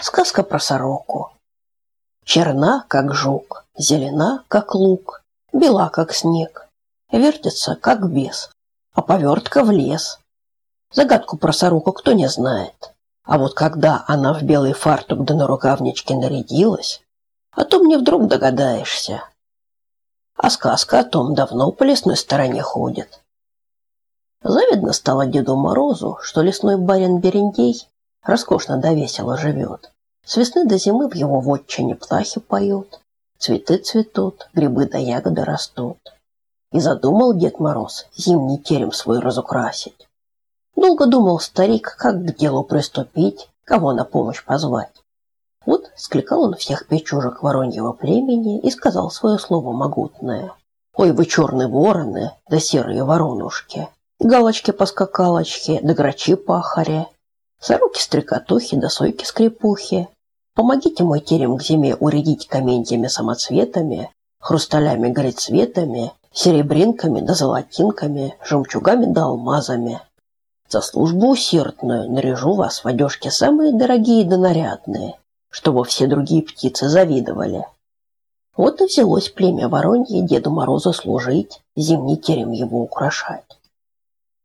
Сказка про сороку. Черна, как жук, зелена, как лук, бела, как снег, вертится, как бес, а повертка в лес. Загадку про сороку кто не знает. А вот когда она в белый фартук да на рукавничке нарядилась, о том не вдруг догадаешься. А сказка о том давно по лесной стороне ходит. Завидно стало Деду Морозу, что лесной барин Берендей роскошно да весело живет. С весны до зимы в его вотчине птахи поют, цветы цветут, грибы да ягоды растут. И задумал Дед Мороз зимний терем свой разукрасить. Долго думал старик, как к делу приступить, кого на помощь позвать. Вот скликал он всех печужек вороньего племени и сказал свое слово могутное. «Ой, вы черные вороны, да серые воронушки, галочки-поскакалочки, да грачи-пахари, Сороки-стрекотухи да сойки-скрипухи. Помогите мой терем к зиме уредить каменьями-самоцветами, хрусталями горецветами, серебринками да золотинками, жемчугами да алмазами. За службу усердную наряжу вас в одежки самые дорогие да нарядные, чтобы все другие птицы завидовали. Вот и взялось племя Воронье Деду Морозу служить, зимний терем его украшать.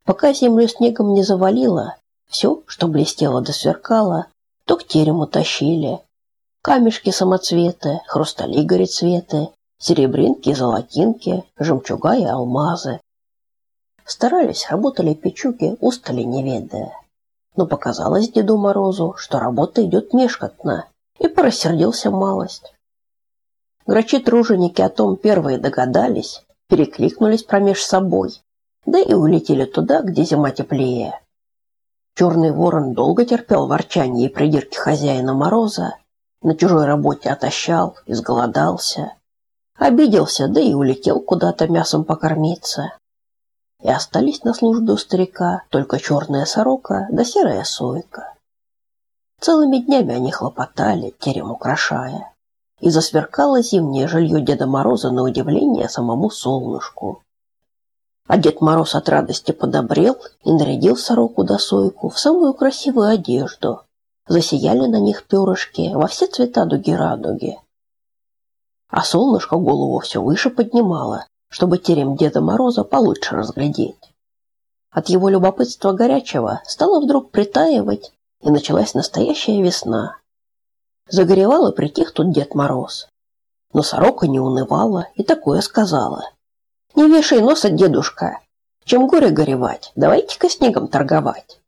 Пока землю снегом не завалило, все, что блестело да сверкало, то к терему тащили. Камешки самоцветы, хрустали горецветы, серебринки золотинки, жемчуга и алмазы. Старались, работали печуги, устали не ведая. Но показалось Деду Морозу, что работа идет мешкотно, и порассердился малость. Грачи-труженики о том первые догадались, перекликнулись промеж собой, да и улетели туда, где зима теплее. Черный ворон долго терпел ворчание и придирки хозяина Мороза, на чужой работе отощал, изголодался, обиделся, да и улетел куда-то мясом покормиться. И остались на службе у старика только черная сорока да серая сойка. Целыми днями они хлопотали, терем украшая, и засверкало зимнее жилье Деда Мороза на удивление самому солнышку. А Дед Мороз от радости подобрел и нарядил сороку да сойку в самую красивую одежду. Засияли на них перышки во все цвета дуги-радуги. А солнышко голову все выше поднимало, чтобы терем Деда Мороза получше разглядеть. От его любопытства горячего стало вдруг притаивать, и началась настоящая весна. Загоревал и притих тут Дед Мороз. Но сорока не унывала и такое сказала – не вешай носа, дедушка. Чем горе горевать, давайте-ка снегом торговать.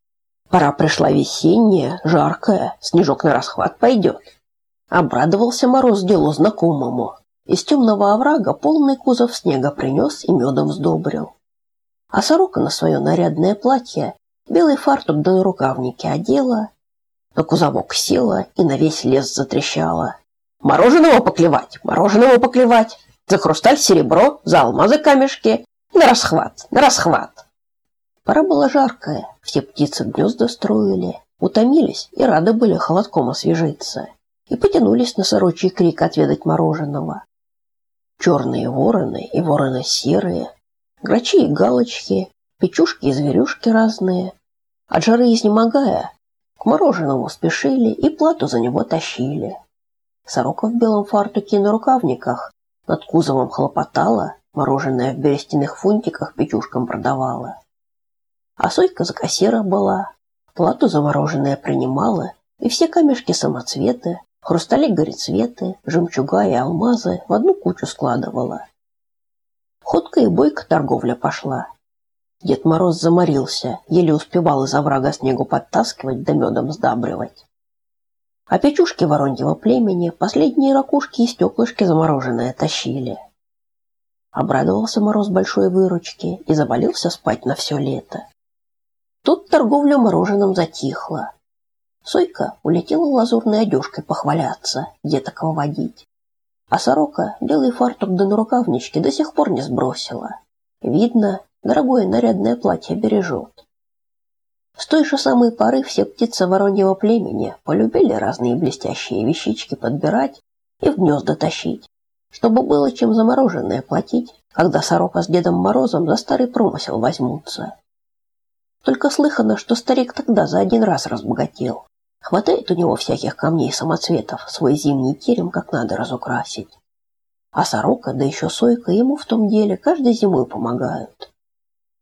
Пора пришла весенняя, жаркая, снежок на расхват пойдет. Обрадовался Мороз делу знакомому. Из темного оврага полный кузов снега принес и медом сдобрил. А сорока на свое нарядное платье белый фартук на рукавники одела, на кузовок села и на весь лес затрещала. «Мороженого поклевать! Мороженого поклевать!» За хрусталь серебро, за алмазы камешки. На расхват, на расхват. Пора была жаркая, все птицы гнезда строили, утомились и рады были холодком освежиться, и потянулись на сорочий крик отведать мороженого. Черные вороны и вороны серые, грачи и галочки, печушки и зверюшки разные. От жары изнемогая, к мороженому спешили и плату за него тащили. Сорока в белом фартуке и на рукавниках над кузовом хлопотала, мороженое в берестяных фунтиках печушкам продавала. А Сойка за кассира была, плату за мороженое принимала, и все камешки-самоцветы, хрустали горецветы, жемчуга и алмазы в одну кучу складывала. Ходка и бойко торговля пошла. Дед Мороз заморился, еле успевал из оврага снегу подтаскивать да медом сдабривать. А печушки вороньего племени последние ракушки и стеклышки замороженные тащили. Обрадовался Мороз большой выручке и завалился спать на все лето. Тут торговля мороженым затихла. Сойка улетела лазурной одежкой похваляться, деток водить. А сорока белый фартук да на рукавнички до сих пор не сбросила. Видно, дорогое нарядное платье бережет. С той же самой поры все птицы вороньего племени полюбили разные блестящие вещички подбирать и в гнезда тащить, чтобы было чем замороженное платить, когда сорока с Дедом Морозом за старый промысел возьмутся. Только слыхано, что старик тогда за один раз разбогател, Хватает у него всяких камней самоцветов, свой зимний терем как надо разукрасить. А сорока, да еще сойка ему в том деле каждой зимой помогают.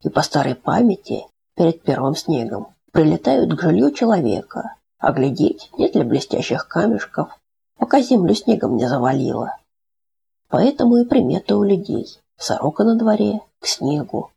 И по старой памяти, перед первым снегом, прилетают к жилью человека, а глядеть, нет ли блестящих камешков, пока землю снегом не завалило. Поэтому и приметы у людей. Сорока на дворе, к снегу,